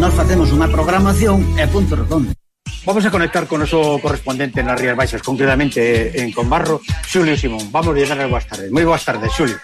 Nós facemos unha programación e punto redondo. Vamos a conectar con noso correspondente nas Rías Baixas, concretamente en Conbarro, Xulio Simón. Vamos a dar as boas tardes. Moi boas tardes, Xulio.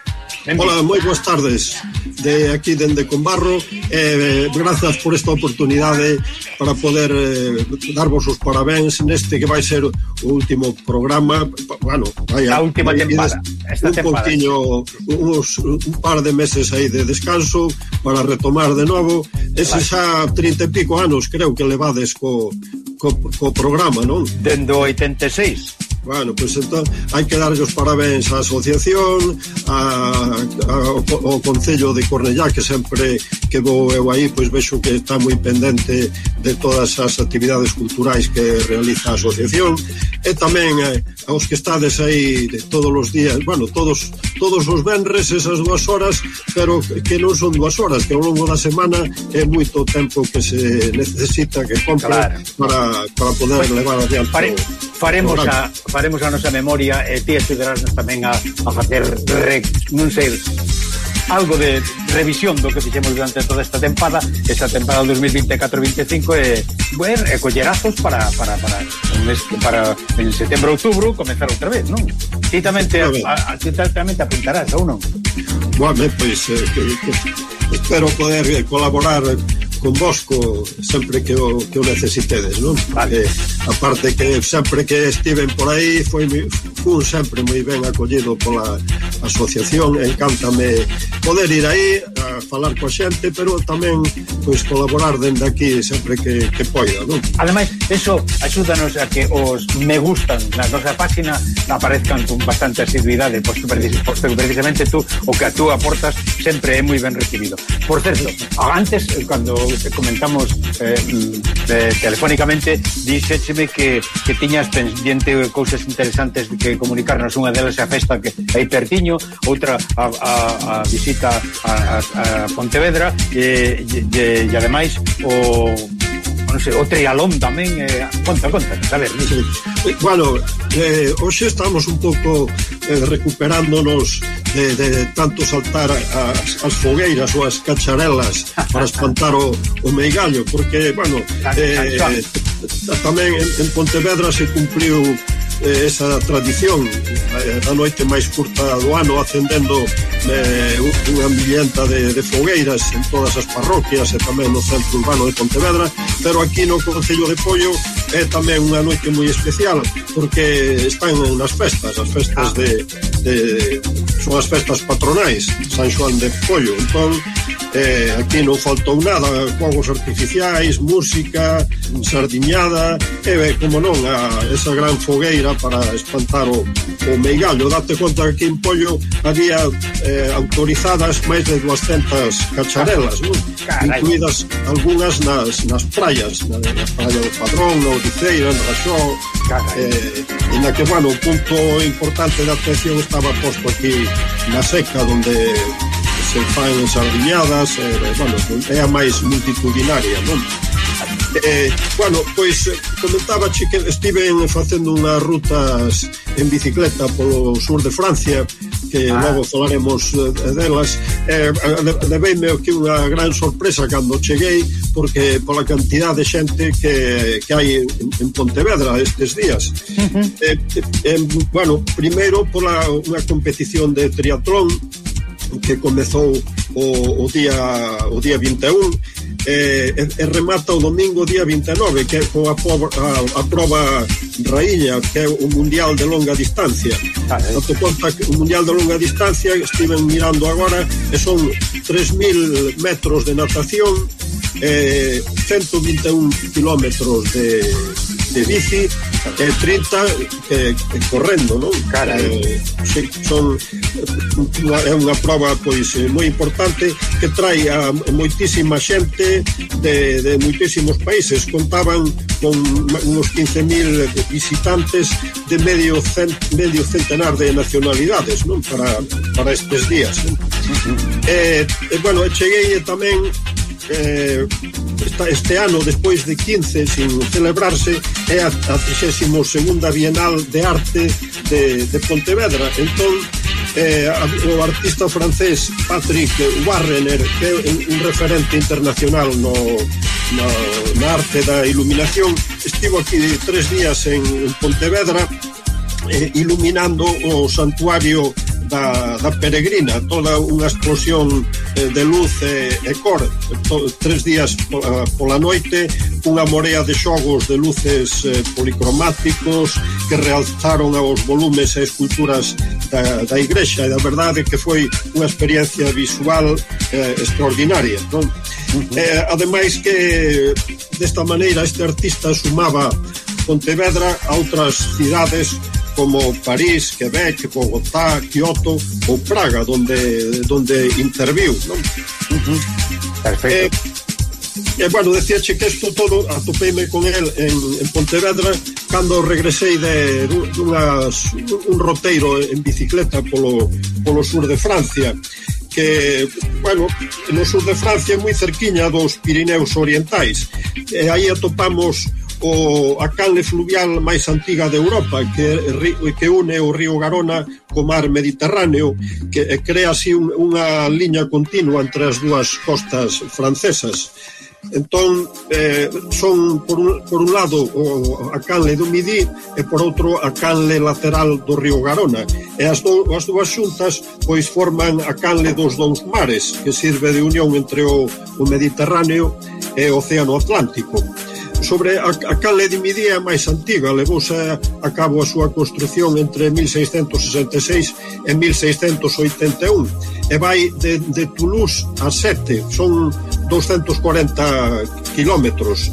Hola, moi boas tardes. De aquí dende Combarro eh, grazas por esta oportunidade para poder eh, darvos os parabéns neste que vai ser o último programa. Bueno, vaya, a última tempada. esta un tempada. poquinho uns, un par de meses aí de descanso para retomar de novo ese xa 30 e pico anos creo que levades co, co, co programa, non? Dendo 86 Bueno, pois pues entón hai que darlle os parabéns á asociación, a, a, ao Concello de Cornellá, que sempre que vou eu aí, pois vexo que está moi pendente de todas as actividades culturais que realiza a asociación, e tamén eh, aos que estades aí de todos os días, bueno, todos todos os venres esas dúas horas, pero que non son dúas horas, que ao longo da semana é moito tempo que se necesita que compre claro. para, para poder pues, levar adiante. Pare, faremos a faremos a nosa memoria e ti estudarásnos tamén a, a facer re, non sei algo de revisión do que fixemos durante toda esta tempada esta tempada 2024-25 e, ver e collerazos para para, para, para en setembro-outubro comenzar outra vez non? ti tamén te, a, a, ti tamén te apuntarás ou non? Bueno, pois pues, eh, que, que, espero poder eh, colaborar con vosco sempre que o, que o necesitedes, non? Vale. Eh, a parte que sempre que estiven por aí foi fun sempre moi ben acollido pola asociación, encántame poder ir aí a falar coa xente, pero tamén pois colaborar dende aquí sempre que, que poida, non? Ademais, eso axúdanos a que os me gustan na nosa página aparezcan con bastante asiduidade, pois precis, pois precisamente tú o que a tú aportas sempre é moi ben recibido. Por certo, antes, cando que comentamos eh, eh, telefónicamente dixécheme que, que tiñas pendiente cousas interesantes que comunicarnos. Unha delas a festa que hai pertiño outra a, a, a visita a, a, a Pontevedra e, e, e, e ademais o non sei, o trialón tamén eh, conta, conta, a ver sí. Eh, bueno, eh, hoxe estamos un pouco eh, recuperándonos de, de tanto saltar as, as fogueiras ou as cacharelas para espantar o, o meigallo porque, bueno eh, tamén en, en Pontevedra se cumpriu eh, esa tradición eh, a noite máis curta do ano acendendo eh, unha ambienta de, de fogueiras en todas as parroquias e tamén no centro urbano de Pontevedra, pero aquí no Concello de Pollo é tamén unha noite moi especial porque están nas festas, as festas de, de son as festas patronais, San Xoán de Pollo. Entón, eh, aquí non faltou nada, fogos artificiais, música, sardiñada, e eh, como non, a, esa gran fogueira para espantar o, o meigallo. Date conta que aquí en Pollo había eh, autorizadas máis de 200 cacharelas, non? Incluídas algunhas nas, nas praias, na, na praia do Padrón, no, Odisei, en Raxón eh, e na que, bueno, o punto importante da atención estaba posto aquí na seca donde se fan sardiñadas eh, bueno, é a máis multitudinaria, non? Eh, bueno, pois eh, comentaba che que estiven facendo unhas rutas en bicicleta polo sur de Francia que ah. logo falaremos eh, delas eh, deveime que unha gran sorpresa cando cheguei porque pola cantidad de xente que, que hai en, en Pontevedra estes días uh -huh. eh, eh, bueno, primeiro pola unha competición de triatlón que comezou o, o día o día 21 e, e, e remata o domingo día 29 que é a, a, a prova raíña, que é o mundial de longa distancia ah, eh. conta que o mundial de longa distancia estiven mirando agora e son 3.000 metros de natación eh, 121 kilómetros de, de bici e 30 eh, correndo, non? Cara, eh, son é unha prova pois moi importante que trae a moitísima xente de, de moitísimos países. Contaban con unos 15.000 visitantes de medio cent, medio centenar de nacionalidades, non? Para para estes días, non? E, eh, e eh, bueno, cheguei tamén eh, esta, este ano, despois de 15 sin celebrarse, é a, a 32 Bienal de Arte de, de Pontevedra. Entón, eh, o artista francés Patrick Warrener, que é un referente internacional no, no, na arte da iluminación, estivo aquí tres días en, en Pontevedra eh, iluminando o santuario da, da peregrina toda unha explosión eh, de luz e, e cor to, tres días pola, eh, pola noite unha morea de xogos de luces eh, policromáticos que realzaron aos volumes e esculturas da, da igrexa e da verdade que foi unha experiencia visual eh, extraordinaria non? Uh -huh. eh, ademais que desta maneira este artista sumaba Pontevedra a outras cidades como París, Quebec, Bogotá, Kioto ou Praga, donde donde interviu, non? Uh -huh. Perfecto. E, eh, bueno, decíache que isto todo atopeime con el en, en Pontevedra cando regresei de dunhas, un roteiro en bicicleta polo, polo sur de Francia que, bueno, no sur de Francia é moi cerquiña dos Pirineus Orientais. E aí atopamos o, a canle fluvial máis antiga de Europa que, que une o río Garona co mar Mediterráneo que crea así un, unha liña continua entre as dúas costas francesas. Entón eh, son por un, por un lado o, a canle do Midi e por outro a canle lateral do río Garona. E as, do, as dúas xuntas pois forman a canle dos dous mares que sirve de unión entre o, o Mediterráneo e o Océano Atlántico sobre a, a cal de Midía máis antiga, levouse a, a cabo a súa construción entre 1666 e 1681 e vai de, de Toulouse a Sete, son 240 kilómetros.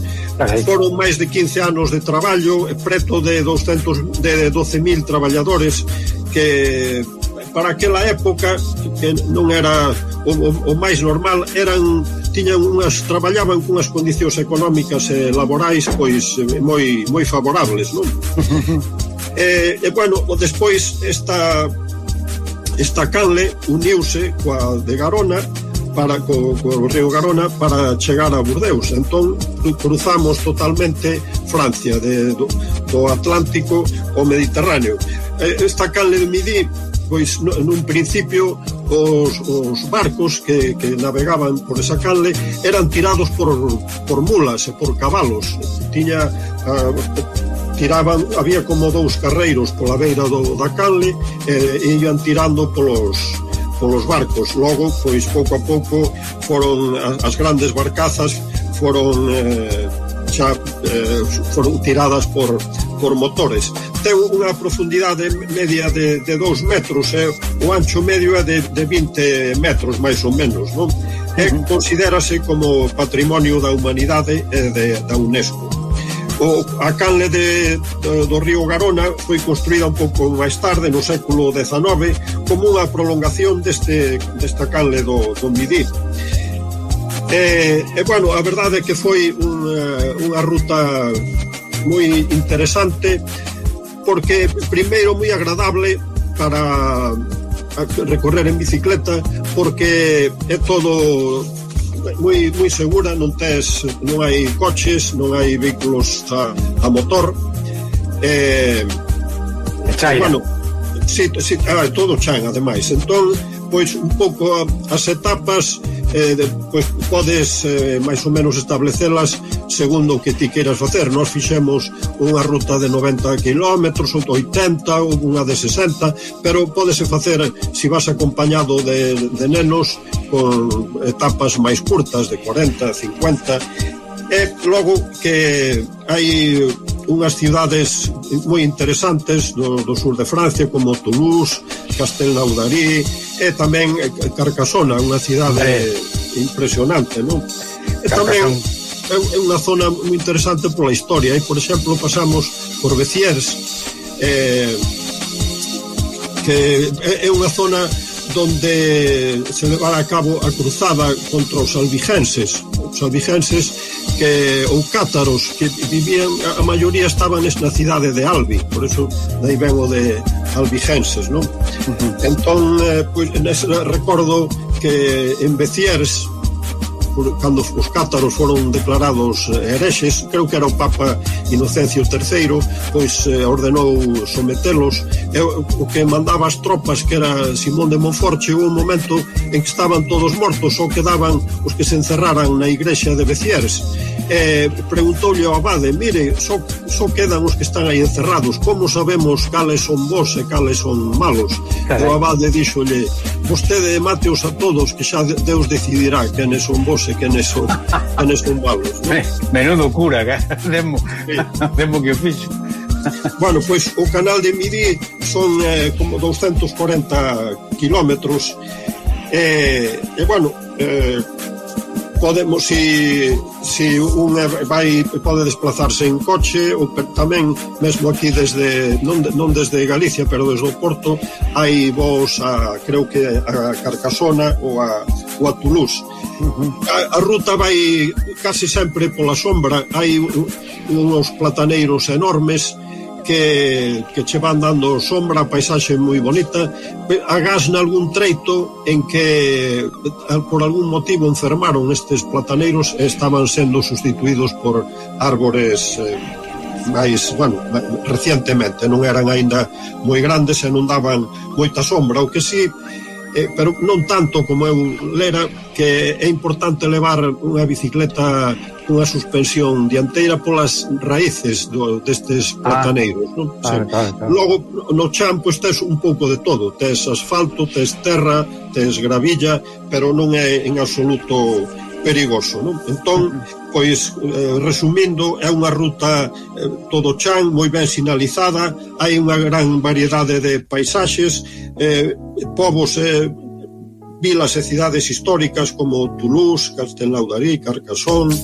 Foron máis de 15 anos de traballo, preto de 200 de 12.000 traballadores que para aquela época que non era o, o, o máis normal eran tiñan unhas traballaban cunhas condicións económicas e laborais pois eh, moi moi favorables, non? e, e bueno, despois esta esta canle uniuse coa de Garona para co, co río Garona para chegar a Burdeos. Entón cruzamos totalmente Francia de do, do Atlántico ao Mediterráneo. Esta canle de Midi pois nun principio os, os barcos que, que navegaban por esa canle eran tirados por, por mulas e por cabalos. Tiña uh, tiraban había como dous carreiros pola beira do, da canle e, e iban tirando polos polos barcos. Logo pois pouco a pouco foron as grandes barcazas foron eh, xa eh, foron tiradas por por motores. Ten unha profundidade media de, de 2 metros e o ancho medio é de, de 20 metros, máis ou menos, non? E considerase como patrimonio da humanidade e de, da UNESCO. O, a canle de, de, do río Garona foi construída un pouco máis tarde, no século XIX, como unha prolongación deste, desta canle do, do Midi. E, e, bueno, a verdade é que foi unha, eh, unha ruta moi interesante porque primeiro moi agradable para recorrer en bicicleta porque é todo moi, moi segura, non tes non hai coches, non hai vehículos a, a motor eh, e bueno, si, si, ah, todo chan ademais. Entón, pois un pouco as etapas eh, de, pois, podes eh, máis ou menos establecelas segundo o que ti queiras facer. Nós fixemos unha ruta de 90 km, ou 80, ou unha de 60, pero podese facer, se si vas acompañado de, de nenos, con etapas máis curtas, de 40, 50, e logo que hai unhas cidades moi interesantes do, do sur de Francia como Toulouse, Castelnaudary e tamén eh, Carcasona, unha cidade eh. impresionante, non? E tamén é, é unha zona moi interesante pola historia, e por exemplo pasamos por Beciers, eh, que é, é unha zona donde se levara a cabo a cruzada contra os albigenses os albigenses que ou cátaros que vivían a maioría estaban na cidade de Albi por eso dai ven o de albigenses non? Uh -huh. entón eh, pois, nese recordo que en Beciers cando os cátaros foron declarados eh, herexes, creo que era o Papa Inocencio III, pois eh, ordenou sometelos, e o que mandaba as tropas, que era Simón de Monforche, un momento en que estaban todos mortos, só quedaban os que se encerraran na igrexa de Beciers. E preguntoulle ao abade, mire, só, só quedan os que están aí encerrados, como sabemos cales son vos e cales son malos? Carai. O abade díxolle, vostede mateos a todos, que xa Deus decidirá quenes son vos e quenes son, quenes son malos. ¿no? Menudo cura, demo, sí. demo que fixo. Bueno, pois o canal de Midi son eh, como 240 kilómetros e, eh, e bueno, eh, podemos si, si unha vai pode desplazarse en coche ou tamén mesmo aquí desde non, non desde Galicia, pero desde o Porto hai voos a creo que a Carcasona ou a, ou a Toulouse. Uh -huh. a, a ruta vai casi sempre pola sombra, hai unos plataneiros enormes que, que che van dando sombra, paisaxe moi bonita, agás nalgún treito en que eh, por algún motivo enfermaron estes plataneiros e estaban sendo sustituídos por árbores eh, máis, bueno, recientemente. Non eran aínda moi grandes e non daban moita sombra, o que si sí, eh, pero non tanto como eu lera que é importante levar unha bicicleta unha suspensión dianteira polas raíces do, destes ah, plataneiros non? Claro, sí. claro, claro. logo no chan pois tes un pouco de todo tes asfalto, tes terra, tes gravilla pero non é en absoluto perigoso, non? Entón, pois eh, resumindo, é unha ruta eh, todo chan, moi ben sinalizada, hai unha gran variedade de paisaxes, eh, povos eh, vilas e cidades históricas como Toulouse, Castelnaudary, Carcassonne,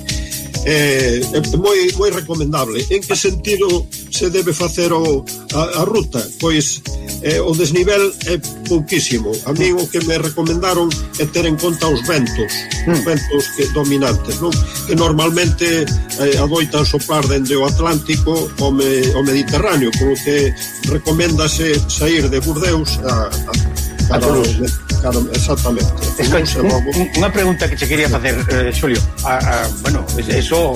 eh, é moi moi recomendable. En que sentido se debe facer o a, a ruta? Pois eh, o desnivel é pouquísimo. A mí o que me recomendaron é ter en conta os ventos, os hmm. ventos que dominantes, non? Que normalmente eh, adoitan soplar dende o Atlántico ao, me, ao Mediterráneo, polo que recoméndase sair de Burdeos a, a, a, a explicaron exactamente. Escoite, Luxemburgo... Unha pregunta que che quería facer, eh, Xulio. A, ah, a, ah, bueno, eso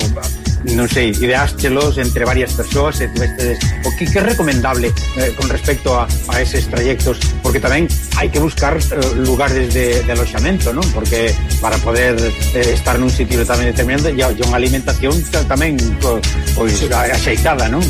non sei, ideástelos entre varias persoas e tivestedes o que, que é recomendable eh, con respecto a, a eses trayectos porque tamén hai que buscar eh, lugares de, de aloxamento, non? Porque para poder eh, estar nun sitio tamén determinado e unha alimentación tamén pois, pues, sí. axeitada, non?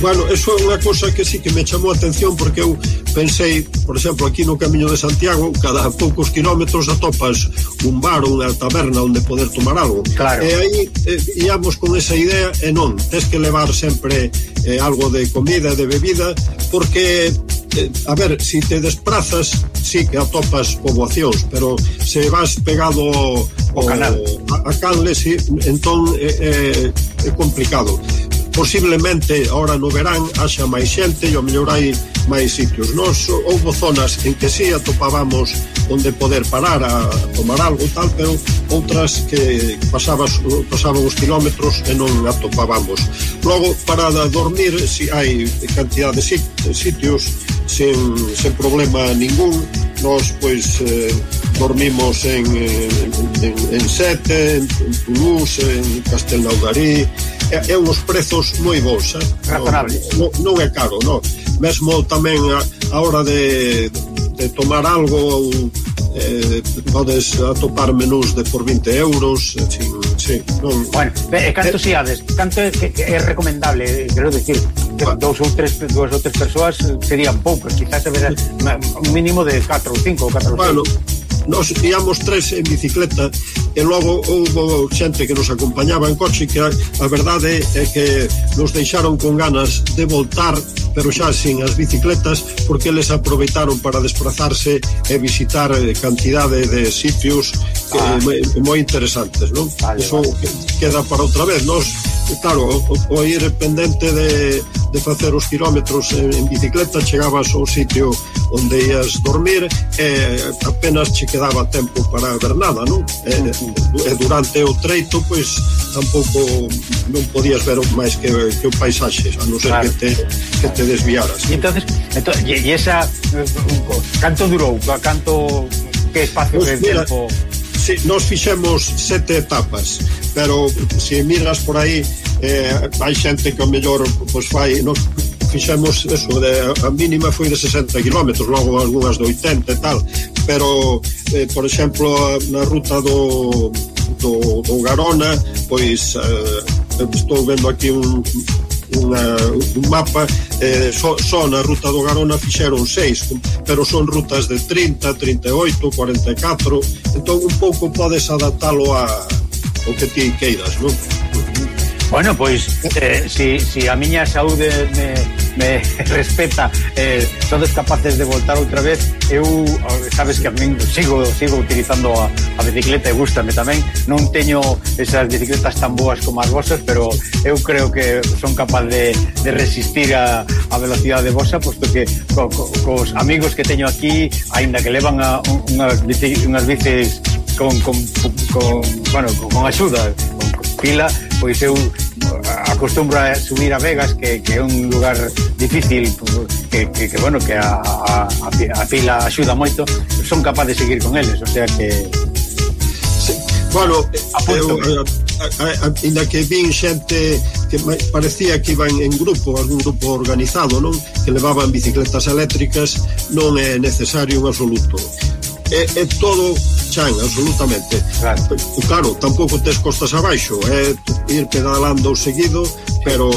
Bueno, eso é unha cousa que sí que me chamou a atención porque eu pensei, por exemplo, aquí no Camiño de Santiago, cada poucos kilómetros atopas un bar ou unha taberna onde poder tomar algo. Claro. E aí eh, íamos con esa idea e non, tes que levar sempre eh, algo de comida, de bebida, porque eh, a ver, si te desplazas sí que atopas poboacións pero se vas pegado o, o canal a, a canle, sí, entón é eh, eh, complicado posiblemente ahora no verán haxa máis xente e ao mellor hai máis sitios. Nos houve zonas en que si sí atopábamos onde poder parar a tomar algo tal, pero outras que pasabas, pasábamos kilómetros e non atopábamos. Logo, para dormir, si hai cantidad de sitios sen, sen problema ningún, nós pois eh, dormimos en, eh, en, en, en Sete, en, en Toulouse, en Castelnaudarí, é, é uns prezos moi bons, eh? Razonables. Non, non é caro, non. Mesmo tamén a, a hora de, de tomar algo ou eh, podes atopar menús de por 20 euros sin, sí, non... Bueno, e canto eh, siades? Canto é, que, que é recomendable? Eh, quero dicir, que bueno. dous ou tres dúas ou tres persoas eh, serían poucas, quizás haberá un mínimo de 4 ou 5 ou 4 ou 5 bueno, Nos íamos tres en bicicleta e logo houve xente que nos acompañaba en coche que a, a verdade é que nos deixaron con ganas de voltar pero xa sin as bicicletas porque eles aproveitaron para desplazarse e visitar eh, cantidade de sitios que, ah. moi, moi interesantes non? Vale, Eso vale. queda para outra vez nos Eh, claro, o, o ir pendente de, de facer os kilómetros en, en bicicleta chegabas ao sitio onde ias dormir e apenas che quedaba tempo para ver nada, non? E, e durante o treito, pois tampouco non podías ver máis que, que o paisaxe, a non ser claro. que, te, que te desviaras. E entonces, entonces e, esa eh, canto durou, canto que espacio pues, de mira, tempo si, nos fixemos sete etapas, pero se si miras por aí, eh, hai xente que o mellor pois, fai, nos fixemos eso, de, a mínima foi de 60 km, logo algunhas de 80 e tal, pero eh, por exemplo na ruta do do, do Garona, pois eh, estou vendo aquí un unha, un mapa eh, só, só na ruta do Garona fixeron seis pero son rutas de 30, 38, 44 entón un pouco podes adaptalo a o que ti queiras, non? Bueno, pois, eh, si, si a miña saúde me, me respeta eh, sodes capaces de voltar outra vez? Eu, eh, sabes que a min sigo, sigo utilizando a, a bicicleta e gustame tamén, non teño esas bicicletas tan boas como as vosas pero eu creo que son capaz de, de resistir a, a velocidade vosa, posto que co, co, cos amigos que teño aquí aínda que levan a, unhas, bici, unhas bicis con, con, con, bueno, con axuda Pila, pois eu acostumbro a subir a Vegas que, que é un lugar difícil que, que, que bueno, que a, a, a Pila axuda moito son capaz de seguir con eles, o sea que Bueno, eu, eu, ainda que vin xente que parecía que iban en grupo, algún grupo organizado, non? Que levaban bicicletas eléctricas, non é necesario en absoluto é, é todo chan, absolutamente. Claro. claro, tampouco tes costas abaixo, é ir pedalando seguido, pero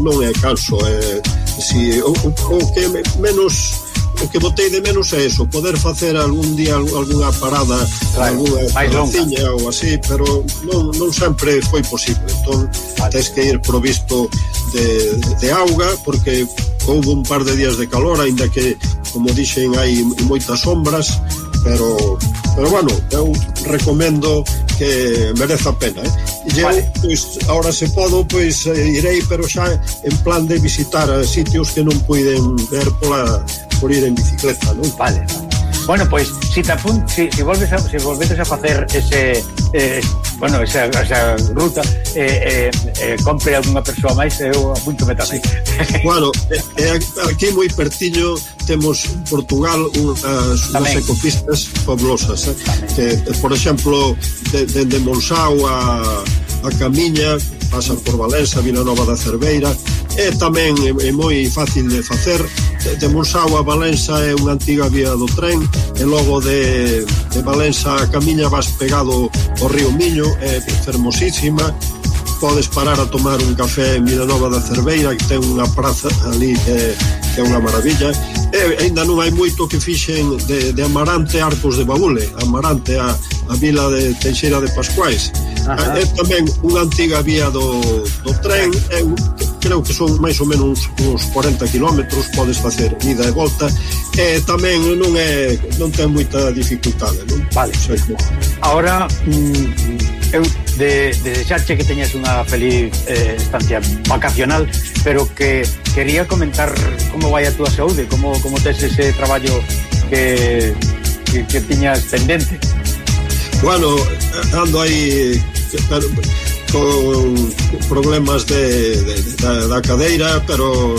non é canso, é si o, o que menos o que botei de menos é eso, poder facer algún día algunha parada, claro, algunha paradiña ou así, pero non, non sempre foi posible. Entón, vale. tens que ir provisto de, de auga, porque houve un par de días de calor, aínda que, como dixen, hai moitas sombras, pero pero bueno, eu recomendo que merece a pena, eh? E vale. eu, pois, ahora se podo, pois eh, irei, pero xa en plan de visitar eh, sitios que non puiden ver pola, por ir en bicicleta, non? Vale, vale. Bueno, pois, si te apunt, si, si volves a, si volvedes a facer ese, eh, bueno, esa, esa ruta, eh, eh, eh, compre algunha persoa máis, eu eh, apuntome tamén. Sí. bueno, eh, eh aquí moi pertiño temos en Portugal unhas, unhas ecopistas fabulosas. eh, que, eh, por exemplo, de, de, de Monsao a a Camiña, pasan por Valença, Vilanova da Cerveira, e tamén é, é moi fácil de facer, de, de Monsao a Valença é unha antiga vía do tren, e logo de, de Valença a Camiña vas pegado ao río Miño, é fermosísima, podes parar a tomar un café en Vilanova da Cerveira que ten unha praza ali que, que é unha maravilla e ainda non hai moito que fixen de, de Amarante Arcos de Baúle Amarante a, a vila de Teixeira de Pascuais Ajá. Eh, é tamén unha antiga vía do, do tren é un, creo que son máis ou menos uns 40 km podes facer ida e volta e tamén non é non ten moita dificultade non? Vale, o sea, que... ahora mm, eu de, de desarche que teñas unha feliz eh, estancia vacacional, pero que quería comentar como vai a túa saúde, como, como tes ese traballo que, que, que tiñas pendente. Bueno, ando aí con problemas de, de, de, da, da cadeira, pero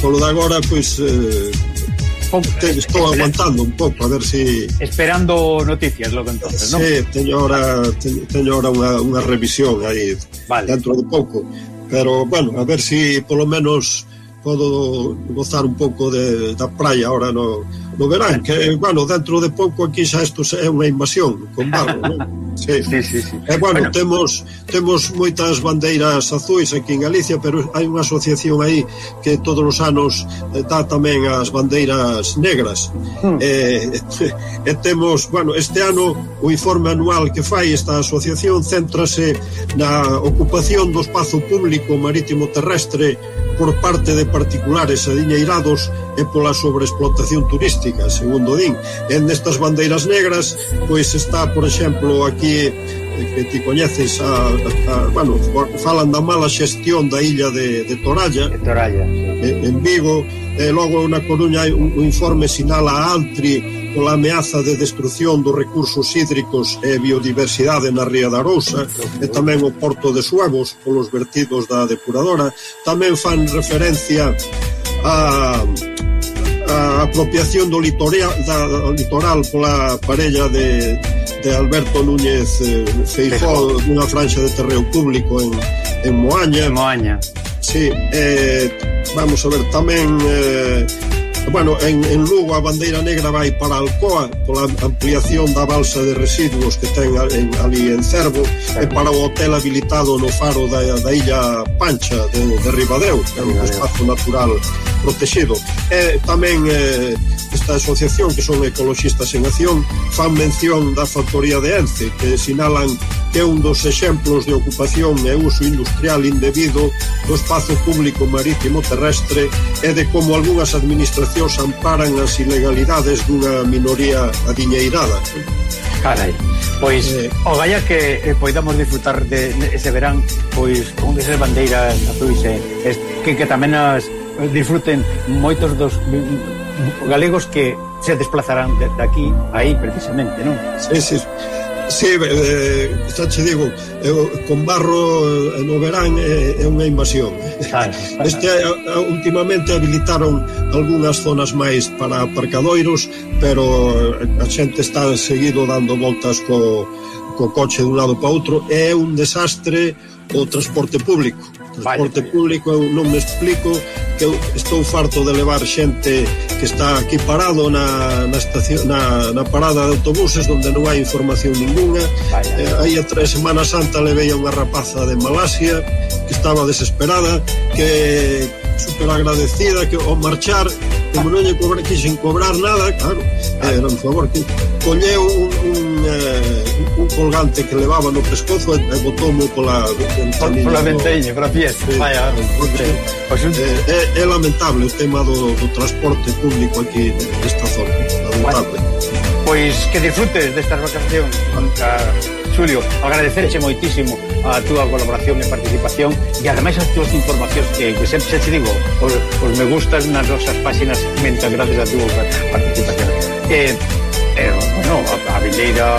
polo de agora, pois... Eh, Fonte, estou aguantando un pouco a ver se si... esperando noticias logo entonces, ¿no? Sí, teño ahora teño, teño ahora unha, unha revisión aí vale. dentro de pouco, pero bueno, a ver se si, polo menos podo gozar un pouco de, da praia ahora no no verán, que, bueno, dentro de pouco aquí xa isto é unha invasión con barro, non? Sí. sí, sí, sí. E, bueno, bueno, temos temos moitas bandeiras azuis aquí en Galicia, pero hai unha asociación aí que todos os anos eh, dá tamén as bandeiras negras. Mm. E, eh, e temos, bueno, este ano o informe anual que fai esta asociación céntrase na ocupación do espazo público marítimo terrestre por parte de particulares adiñeirados e pola sobreexplotación turística turística, segundo din. En nestas bandeiras negras, pois está, por exemplo, aquí eh, que ti coñeces a, a, a, bueno, falan da mala xestión da illa de, de Toralla, de Toralla sí. en, en Vigo e logo na Coruña hai un, un informe sinala a Altri pola ameaza de destrucción dos recursos hídricos e biodiversidade na Ría da Arousa e tamén o Porto de Suevos polos vertidos da depuradora tamén fan referencia a a apropiación do litoral, da, litoral pola parella de, de Alberto Núñez eh, Feijó dunha franxa de terreo público en, en Moaña. En Moaña. Sí, eh, vamos a ver, tamén... Eh, Bueno, en, en Lugo a bandeira negra vai para Alcoa pola ampliación da balsa de residuos que ten en, ali en Cervo e para o hotel habilitado no faro da, da illa Pancha de, de Ribadeo, que é un espazo natural protegido. E tamén eh, esta asociación que son ecologistas en acción fan mención da factoría de Ence que sinalan que é un dos exemplos de ocupación e uso industrial indebido do espazo público marítimo terrestre e de como algunhas administracións amparan as ilegalidades dunha minoría adiñeirada. Carai, pois eh, o galla que eh, poidamos disfrutar de, ese verán pois con esas bandeiras azuis eh, es, que, que tamén as disfruten moitos dos galegos que se desplazarán de, de aquí aí precisamente, non? Sí, sí. Sí, eh, xa te digo eu, con barro eh, no verán é, é unha invasión claro, claro. este últimamente habilitaron algunhas zonas máis para aparcadoiros pero a xente está seguido dando voltas co, co coche dun lado para outro é un desastre o transporte público o transporte vale, público eu non me explico que eu estou farto de levar xente que está aquí parado na, na, estación, na, na parada de autobuses onde non hai información ninguna eh, aí a tres Semana Santa levei a unha rapaza de Malasia que estaba desesperada que super agradecida que ao marchar como non lle cobra, quixen cobrar nada claro, eh, era un favor que colleu un, un, eh, un colgante que levaba no pescozo e, e botoumo pola ventanilla pola ventanilla, pola pies sí, vaya, sí. pues pois un... Eh, é, é lamentable o tema do, do transporte público aquí nesta zona. Lamentable. Bueno, Pois que disfrutes destas vacacións. Vale. Xulio, agradecerche moitísimo a túa colaboración e participación e ademais as túas informacións que, que sempre te digo, os, os me gustas nas nosas páxinas mentas gracias a túa participación. E, e bueno, a, a Vileira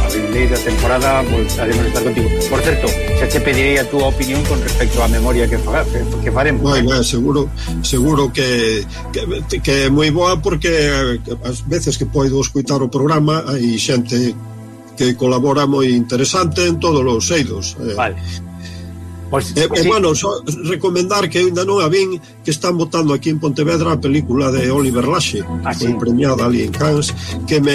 a Vileira temporada ademais estar contigo. Por certo, xa te pedirei a túa opinión con respecto á memoria que, fa, que, que faremos. Vai, vai, seguro, seguro que, que, que é moi boa porque eh, as veces que poido escutar o programa hai xente que colabora moi interesante en todos os eidos. Eh. Vale. Pois, e, eh, sí. bueno, so, recomendar que ainda non a vin que están votando aquí en Pontevedra a película de Oliver Laxe ah, sí. premiada ali en Cannes que me,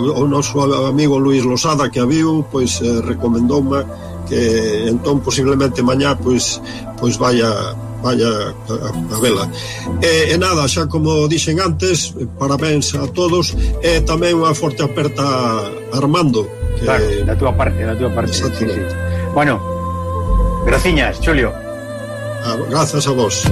o noso amigo Luis Losada que a viu pois eh, recomendoume que entón posiblemente mañá pois, pois vaya vaya a, a vela. E, e nada, xa como dixen antes, parabéns a todos e tamén unha forte aperta a Armando. Que... Claro, da túa parte, da túa parte. Sí, sí. Bueno, graciñas, Julio. Ah, grazas a vos.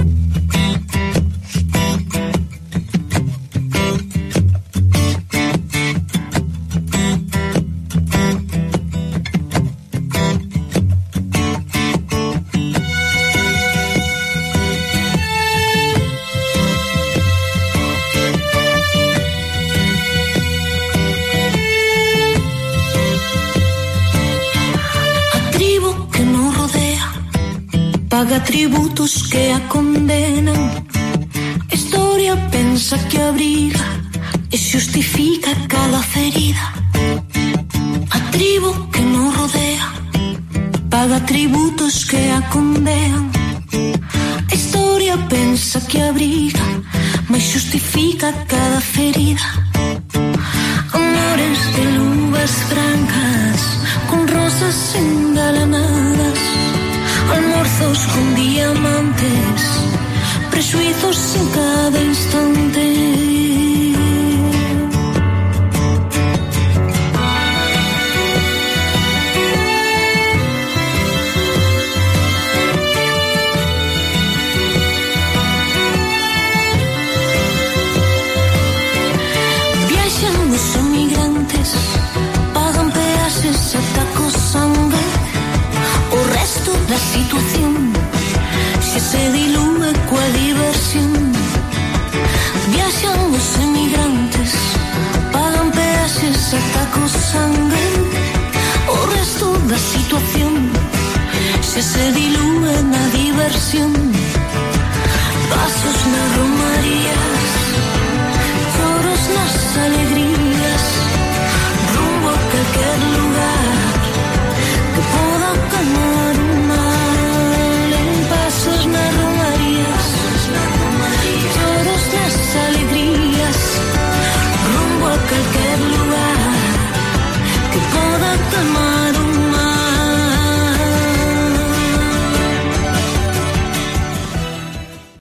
Tributos que a condenan Historia pensa que abriga e justifica cada ferida. A tribu que nos rodea paga tributos que a Historia pensa que abriga mas justifica cada ferida. Amores de luvas francas con rosas engalanadas almorzos con diamantes, prejuicios en cada instante. si se diluye cual diversión. Viajan los emigrantes, pagan peajes, atacos, sangre o resto da situación si se diluye na diversión. Pasos na romaría.